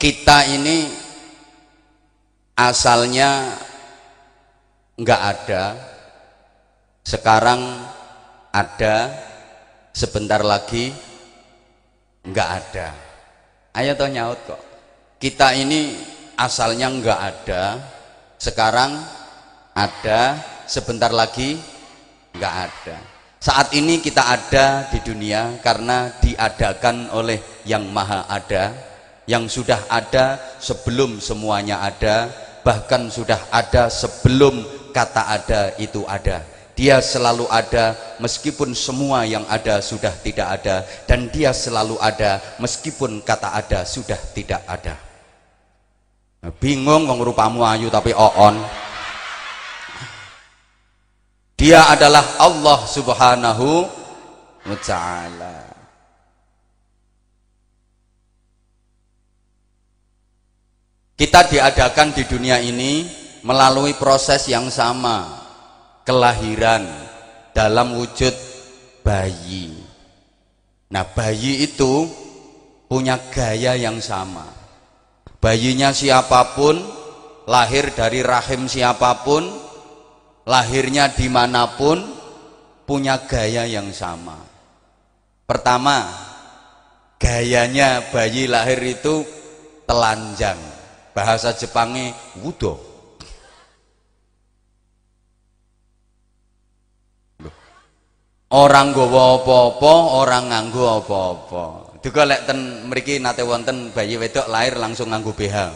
kita ini asalnya nggak ada. Sekarang ada. Sebentar lagi nggak ada. Ayo toh nyaut kok. Kita ini asalnya nggak ada. Sekarang ada. Sebentar lagi nggak ada. Saat ini kita ada di dunia karena diadakan oleh yang maha ada yang sudah ada sebelum semuanya ada bahkan sudah ada sebelum kata ada itu ada dia selalu ada meskipun semua yang ada sudah tidak ada dan dia selalu ada meskipun kata ada sudah tidak ada. Bingung wong rupamu ayu tapi oon. Dia adalah Allah Subhanahu wa taala. Kita diadakan di dunia ini melalui proses yang sama kelahiran dalam wujud bayi. Nah, bayi itu punya gaya yang sama. Bayinya siapa pun, lahir dari rahim siapa pun, lahirnya di mana pun, punya gaya yang sama. Pertama, gayanya bayi lahir itu telanjang. Bahasa Jepangnya wudo. Orang gowo apa-apa orang nganggo apa-apa. Juga lek ten mriki nate wonten bayi wedok lahir langsung nganggo BH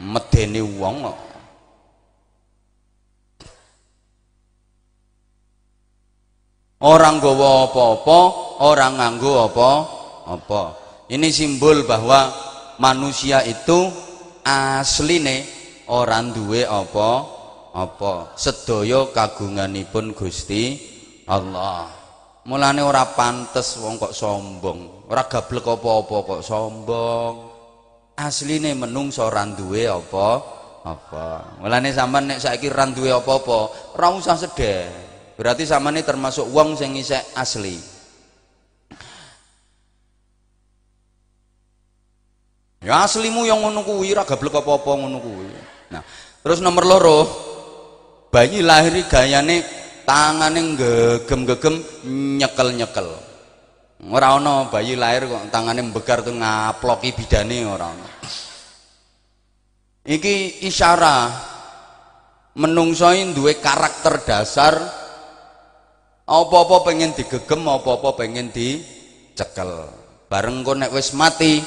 medeni wong kok. Orang gowo apa-apa orang nganggo apa-apa. Ini simbol bahwa manusia itu asline orang duwe apa apa. Sedaya kagunganipun Gusti Allah. Mulane ora pantes wong kok sombong. Ora gablek apa-apa kok sombong. Asline menungso ora duwe apa apa. Mulane sampean nek saiki ora duwe apa-apa ora usah sedih. Berarti sampean termasuk wong sing isek asli ya aslimu yang ngono kuwi ora gablek apa-apa ngono kuwi. Nah terus nomor loro bayi lahir gayane tangane gegem-gegem nyekel-nyekel. Ora ana bayi lahir kok tangane mbegar tuh ngaploki bidane ora ana iki isyara menungso duwe karakter dasar apa-apa pengen digegem apa-apa pengen dicekel. Bareng kok nek wis mati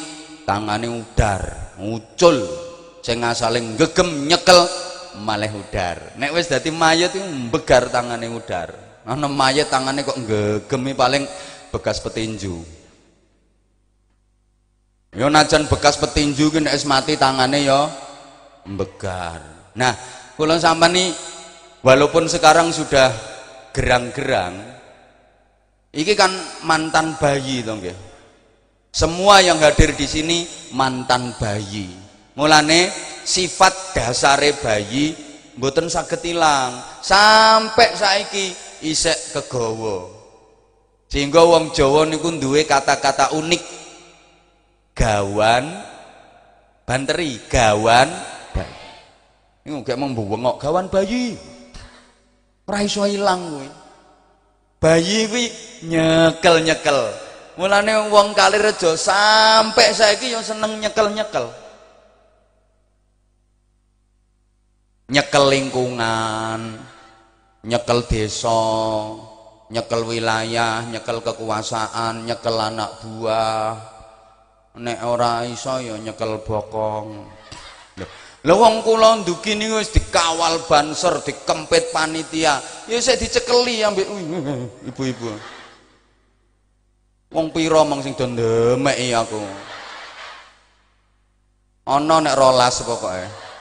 tangane udar ngucul. Sing asale gegem nyekel malah udar. Nek wis dadi mayat itu begar tangane udar. Ana mayat tangane kok gegemi paling bekas petinju. Yo najan bekas petinju ki nek mati tangane yo begar nah kula sampean nih walaupun sekarang sudah gerang-gerang iki kan mantan bayi to nggih semua yang hadir di sini mantan bayi. Mulane sifat dasare bayi mboten saged ilang. Sampai saiki isek kegawa. Sehingga wong Jawa niku duwe kata-kata unik. Gawan banteri gawan ini gak mau bengok gawan bayi? Ora iso ilang kuwi. Bayi kuwi nyekel-nyekel mulane wong Kalirejo sampai saiki yang seneng nyekel-nyekel. Nyekel lingkungan nyekel desa nyekel wilayah nyekel kekuasaan nyekel anak buah. Nek ora iso ya nyekel bokong. Lho wong kula ndugi niku wis dikawal banser dikempit panitia. Ya sik dicekeli ambek ibu-ibu wong pira mong sing do ndemeki aku ana nek rolas pokoke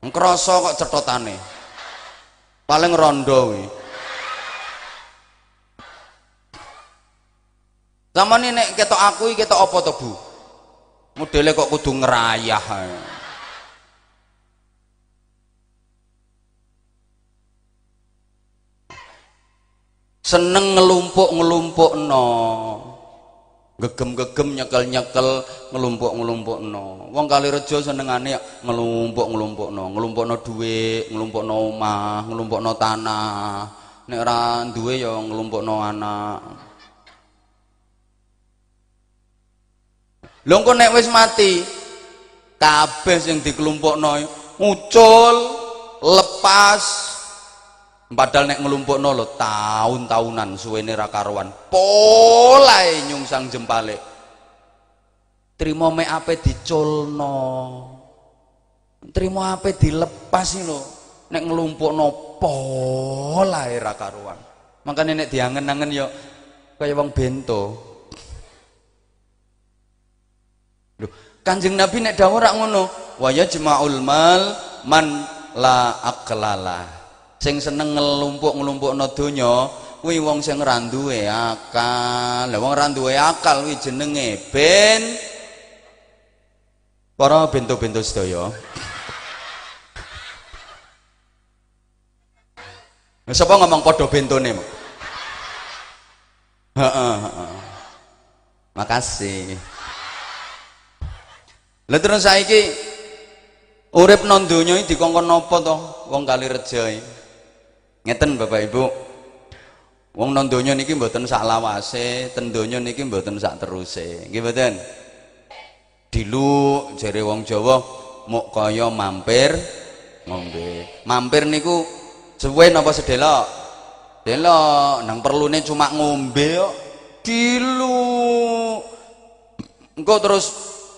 Nkrasa kok cethotane. Paling rondo kuwi. Zamane nek ketok aku iki ketok apa to, Bu? Modele kok kudu ngerayah ae. Seneng ngelumpuk-ngelumpukno. Gegem-gegem nyekel-nyekel ngelumpuk-ngelumpukno. Wong Kalirejo senengane ngelumpuk-ngelumpukno, ngelumpukno dhuwit, ngelumpukno omah, ngelumpukno tanah. Nek ora duwe ya ngelumpukno anak. Lho nek wis mati kabeh sing dikelumpukno ngucul, lepas, Padahal nek ngelumpukno lho tahun-tahunan suwene ra karuan. Polae nyungsang jempale. Trimo mek ape diculno. Trimo ape dilepas lho. Nek ngelumpukno polae ra karuan. Makane nek diangen-angen yo kaya wong bento. Kanjeng Nabi nek dawuh rak ngono, wa yajma'ul mal man la aqlala sing seneng ngelumpuk-ngelumpukno donya kuwi wong sing ora duwe akal. Lah wong ora duwe akal kuwi jenenge ben para bento-bento sedaya. Sapa ngomong padha bentone? Heeh. Makasih. Lah terus saiki urip nang donya dikongkon napa to wong Kalirejo iki? Ngeten Bapak Ibu. Wong nang donya niki mboten sak lawase ten donya niki mboten sak teruse. Nggih mboten? Diluk jere wong Jawa muk kaya mampir ngombe. Mampir niku suwe napa sedelok? Delok nang perlune cuma ngombe kok. Diluk engko terus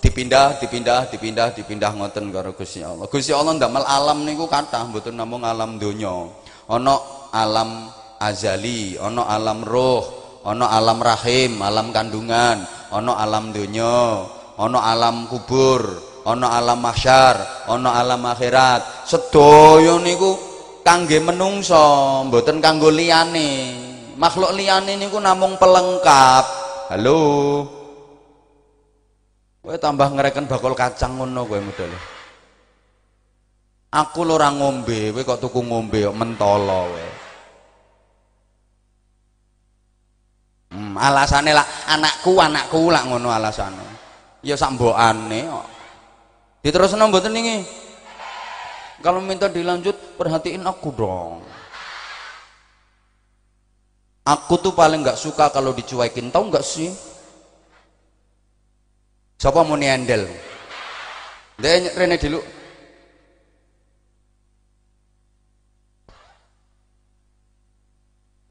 dipindah dipindah dipindah dipindah ngoten karo Gusti Allah. Gusti Allah ndamel alam niku kathah mboten namung alam donya ono alam azali ono alam roh ono alam rahim alam kandungan ono alam dunya ono alam kubur ono alam mahsyar ono alam akhirat. Sedaya niku kangge menungso mboten kanggo liyane. Makhluk liyane niku namung pelengkap. Halo? Kowe tambah ngereken bakul kacang ngono kowe modele Aku lho ora ngombe, kowe kok tuku ngombe kok mentolo kowe. Hmm, alasane lah anakku, anakku lah ngono alasane. Ya sak mbokane kok. Diterusno mboten. Kalau minta dilanjut, perhatiin aku dong. Aku tuh paling nggak suka kalau dicuekin, tau nggak sih? Siapa mau niandel? Dia rene dulu.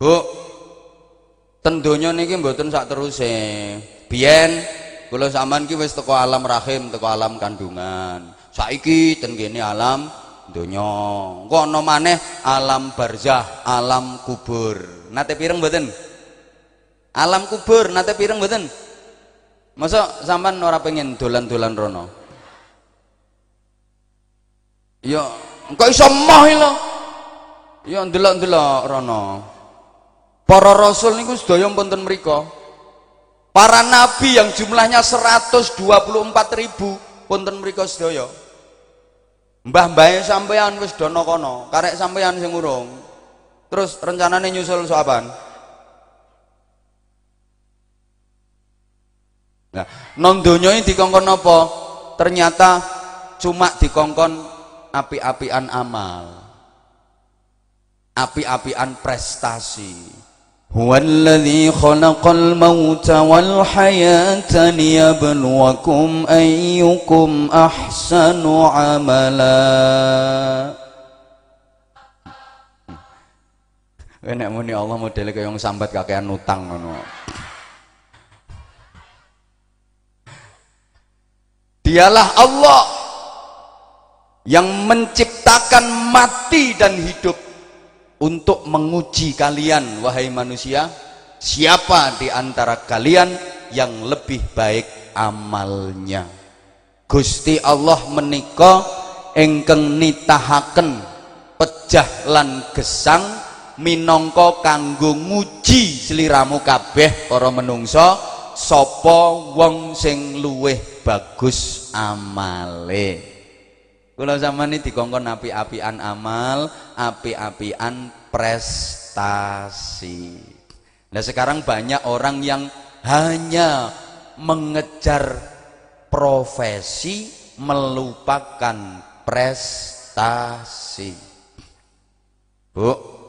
Bu, tentunya niki mboten sak teruse. Biyen kula sampean ki wis teko alam rahim, teko alam kandungan. Saiki ten kene alam donya. Kok ana maneh alam barzah, alam kubur. Nate pireng mboten? Alam kubur nate pireng mboten? Masa sampean ora pengen dolan-dolan rono? Ya, engko iso moh lho. Ya ndelok-ndelok rono. Para rasul niku sedaya wonten mriku. Para nabi yang jumlahnya 124 ribu wonten mriku sedaya. Mbah-mbahe sampean wis dono kono, karek sampean sing urung. Terus rencanane nyusul soapan? Nah, non ini dikongkon apa? Ternyata cuma dikongkon api-apian amal. Api-apian prestasi. هو الذي خلق الموت والحياة ليبلوكم أيكم أحسن عملا Enak muni Allah model kaya yang sambat kakean utang ngono. Dialah Allah yang menciptakan mati dan hidup untuk menguji kalian wahai manusia siapa di antara kalian yang lebih baik amalnya? Gusti Allah menika engkeng nitahaken pejah lan gesang minangka kanggo nguji sliramu kabeh para menungso sapa wong sing luweh bagus amale Kula zaman ini dikongkon api-apian amal, api-apian prestasi. Nah sekarang banyak orang yang hanya mengejar profesi melupakan prestasi bu